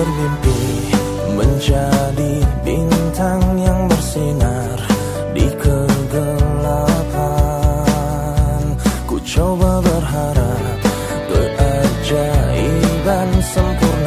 bermimpi menjadi bintang yang bersinar di kegelapan. Ku coba berharap keajaiban sempurnakan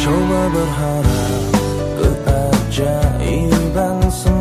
Coba berharap keajaiban semua